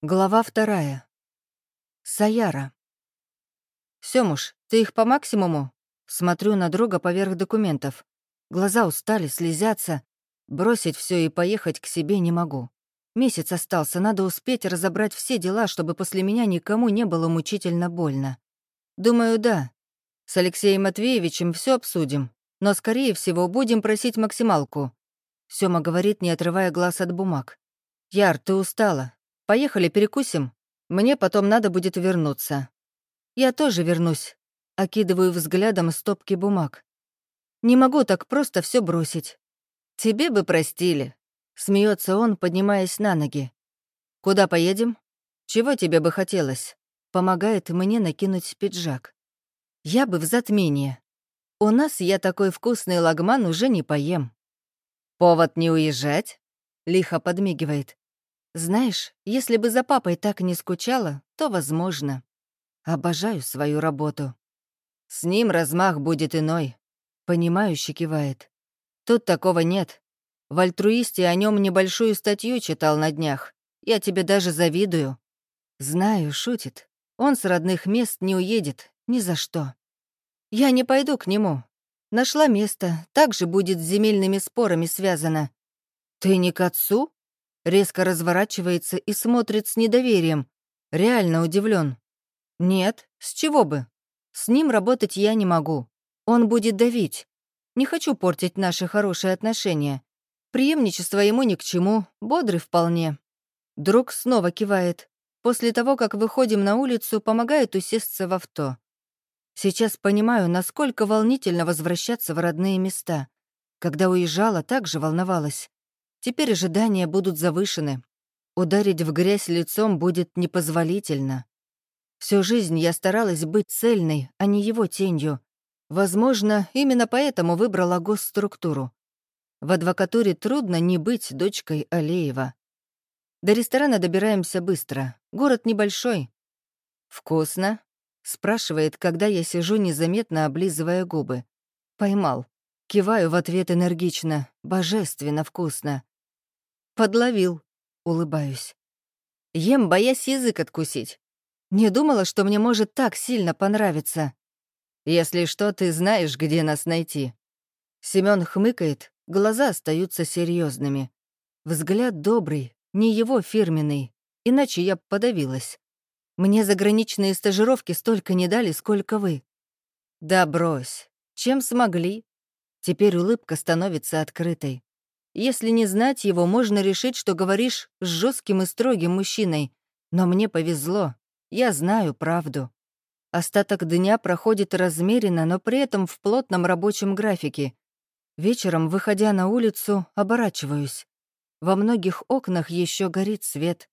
Глава вторая. Саяра. «Сёмуш, ты их по максимуму?» Смотрю на друга поверх документов. Глаза устали, слезятся. Бросить все и поехать к себе не могу. Месяц остался, надо успеть разобрать все дела, чтобы после меня никому не было мучительно больно. Думаю, да. С Алексеем Матвеевичем все обсудим, но, скорее всего, будем просить максималку. Сёма говорит, не отрывая глаз от бумаг. «Яр, ты устала. Поехали перекусим. Мне потом надо будет вернуться. Я тоже вернусь. Окидываю взглядом стопки бумаг. Не могу так просто все бросить. Тебе бы простили. Смеется он, поднимаясь на ноги. Куда поедем? Чего тебе бы хотелось? Помогает мне накинуть пиджак. Я бы в затмении. У нас я такой вкусный лагман уже не поем. Повод не уезжать? Лихо подмигивает. Знаешь, если бы за папой так не скучала, то возможно. Обожаю свою работу. С ним размах будет иной. Понимающе кивает. Тут такого нет. В альтруисте о нем небольшую статью читал на днях. Я тебе даже завидую. Знаю, шутит. Он с родных мест не уедет, ни за что. Я не пойду к нему. Нашла место, также будет с земельными спорами связано. Ты не к отцу? Резко разворачивается и смотрит с недоверием. Реально удивлен. Нет, с чего бы? С ним работать я не могу. Он будет давить. Не хочу портить наши хорошие отношения. Приемничество ему ни к чему, бодрый вполне. Друг снова кивает. После того, как выходим на улицу, помогает усесться в авто. Сейчас понимаю, насколько волнительно возвращаться в родные места. Когда уезжала, также волновалась. Теперь ожидания будут завышены. Ударить в грязь лицом будет непозволительно. Всю жизнь я старалась быть цельной, а не его тенью. Возможно, именно поэтому выбрала госструктуру. В адвокатуре трудно не быть дочкой Алеева. До ресторана добираемся быстро. Город небольшой. «Вкусно?» — спрашивает, когда я сижу незаметно, облизывая губы. Поймал. Киваю в ответ энергично. Божественно вкусно. Подловил. Улыбаюсь. Ем, боясь язык откусить. Не думала, что мне может так сильно понравиться. Если что, ты знаешь, где нас найти. Семён хмыкает, глаза остаются серьезными. Взгляд добрый, не его фирменный, иначе я подавилась. Мне заграничные стажировки столько не дали, сколько вы. Да брось. Чем смогли? Теперь улыбка становится открытой. Если не знать его, можно решить, что говоришь с жестким и строгим мужчиной. Но мне повезло. Я знаю правду. Остаток дня проходит размеренно, но при этом в плотном рабочем графике. Вечером, выходя на улицу, оборачиваюсь. Во многих окнах еще горит свет.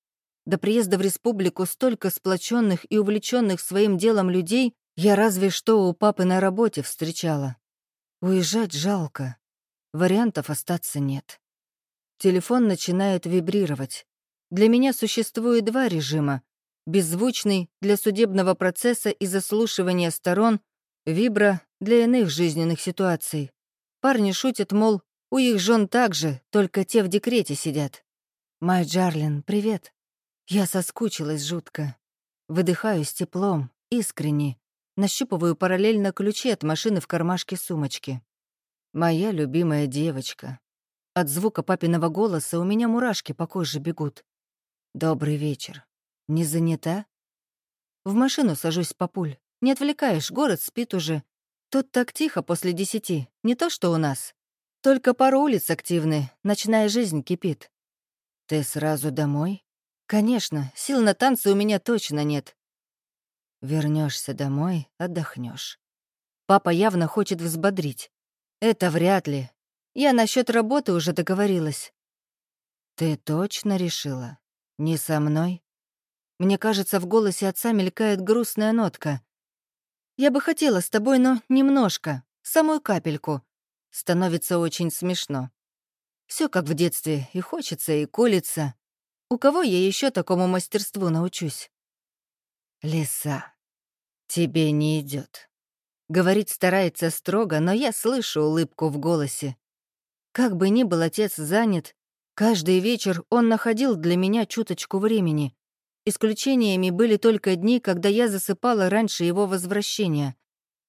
До приезда в республику столько сплоченных и увлеченных своим делом людей я разве что у папы на работе встречала. Уезжать жалко. Вариантов остаться нет. Телефон начинает вибрировать. Для меня существует два режима. Беззвучный для судебного процесса и заслушивания сторон, вибро для иных жизненных ситуаций. Парни шутят, мол, у их жен так же, только те в декрете сидят. «Май Джарлин, привет». Я соскучилась жутко. Выдыхаю с теплом, искренне. Нащупываю параллельно ключи от машины в кармашке сумочки. Моя любимая девочка. От звука папиного голоса у меня мурашки по коже бегут. Добрый вечер. Не занята? В машину сажусь, папуль. Не отвлекаешь, город спит уже. Тут так тихо после десяти, не то что у нас. Только пару улиц активны, ночная жизнь кипит. Ты сразу домой? Конечно, сил на танцы у меня точно нет. Вернешься домой, отдохнешь. Папа явно хочет взбодрить. Это вряд ли. Я насчет работы уже договорилась. Ты точно решила? Не со мной? Мне кажется, в голосе отца мелькает грустная нотка. Я бы хотела с тобой, но немножко, самую капельку. Становится очень смешно. Все как в детстве, и хочется, и колется. У кого я еще такому мастерству научусь? Лиса, тебе не идет. Говорить старается строго, но я слышу улыбку в голосе. Как бы ни был отец занят, каждый вечер он находил для меня чуточку времени. Исключениями были только дни, когда я засыпала раньше его возвращения.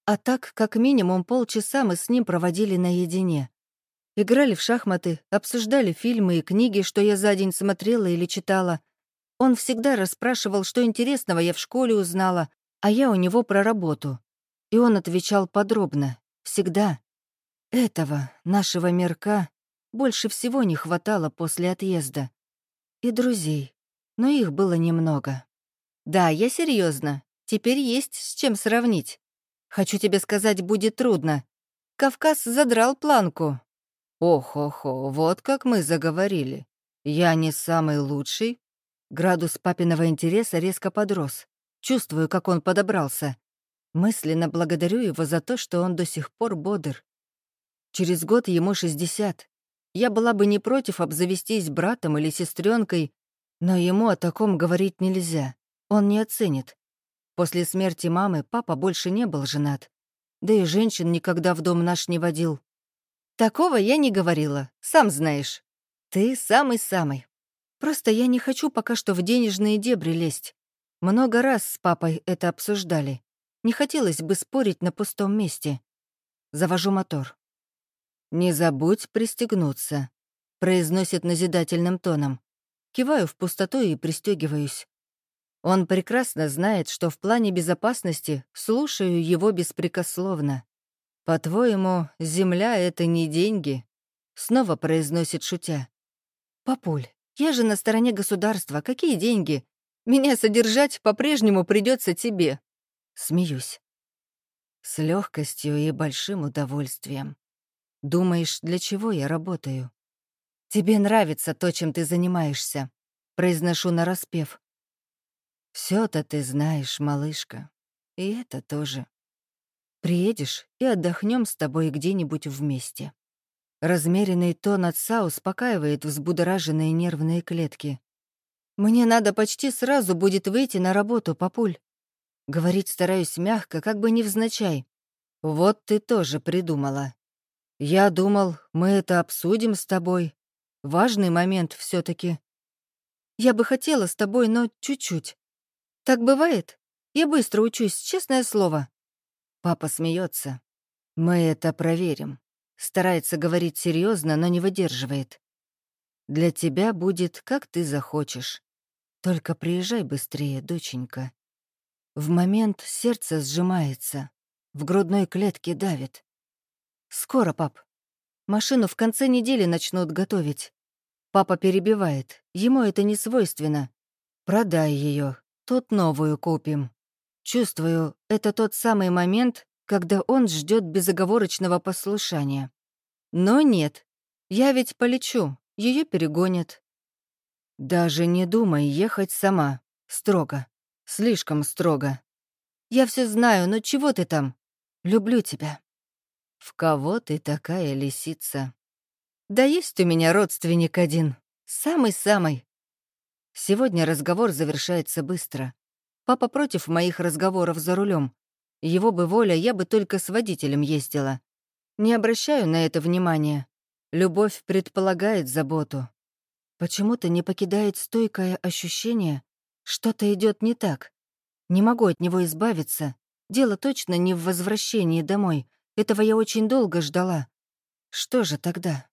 А так, как минимум полчаса мы с ним проводили наедине. Играли в шахматы, обсуждали фильмы и книги, что я за день смотрела или читала. Он всегда расспрашивал, что интересного я в школе узнала, а я у него про работу. И он отвечал подробно, всегда. Этого, нашего мирка, больше всего не хватало после отъезда. И друзей, но их было немного. Да, я серьезно. Теперь есть с чем сравнить. Хочу тебе сказать, будет трудно. Кавказ задрал планку. Ох-охо, вот как мы заговорили. Я не самый лучший. Градус папиного интереса резко подрос. Чувствую, как он подобрался. Мысленно благодарю его за то, что он до сих пор бодр. Через год ему 60. Я была бы не против обзавестись братом или сестренкой, но ему о таком говорить нельзя. Он не оценит. После смерти мамы папа больше не был женат. Да и женщин никогда в дом наш не водил. Такого я не говорила, сам знаешь. Ты самый-самый. Просто я не хочу пока что в денежные дебри лезть. Много раз с папой это обсуждали. Не хотелось бы спорить на пустом месте. Завожу мотор. «Не забудь пристегнуться», — произносит назидательным тоном. Киваю в пустоту и пристегиваюсь. Он прекрасно знает, что в плане безопасности слушаю его беспрекословно. «По-твоему, земля — это не деньги?» Снова произносит шутя. «Папуль, я же на стороне государства. Какие деньги? Меня содержать по-прежнему придется тебе». Смеюсь. С легкостью и большим удовольствием. Думаешь, для чего я работаю? Тебе нравится то, чем ты занимаешься. Произношу нараспев. Все-то ты знаешь, малышка. И это тоже. Приедешь и отдохнем с тобой где-нибудь вместе. Размеренный тон отца успокаивает взбудораженные нервные клетки. «Мне надо почти сразу будет выйти на работу, папуль». Говорить стараюсь мягко, как бы невзначай. «Вот ты тоже придумала. Я думал, мы это обсудим с тобой. Важный момент все таки Я бы хотела с тобой, но чуть-чуть. Так бывает? Я быстро учусь, честное слово. Папа смеется. Мы это проверим. Старается говорить серьезно, но не выдерживает. Для тебя будет, как ты захочешь. Только приезжай быстрее, доченька. В момент сердце сжимается, в грудной клетке давит. Скоро, пап. Машину в конце недели начнут готовить. Папа перебивает. Ему это не свойственно. Продай ее, тут новую купим. Чувствую, это тот самый момент, когда он ждет безоговорочного послушания. Но нет, я ведь полечу, ее перегонят. Даже не думай ехать сама. Строго. Слишком строго. Я все знаю, но чего ты там? Люблю тебя. В кого ты такая лисица? Да есть у меня родственник один. Самый-самый. Сегодня разговор завершается быстро. Папа против моих разговоров за рулем. Его бы воля, я бы только с водителем ездила. Не обращаю на это внимания. Любовь предполагает заботу. Почему-то не покидает стойкое ощущение, что-то идет не так. Не могу от него избавиться. Дело точно не в возвращении домой. Этого я очень долго ждала. Что же тогда?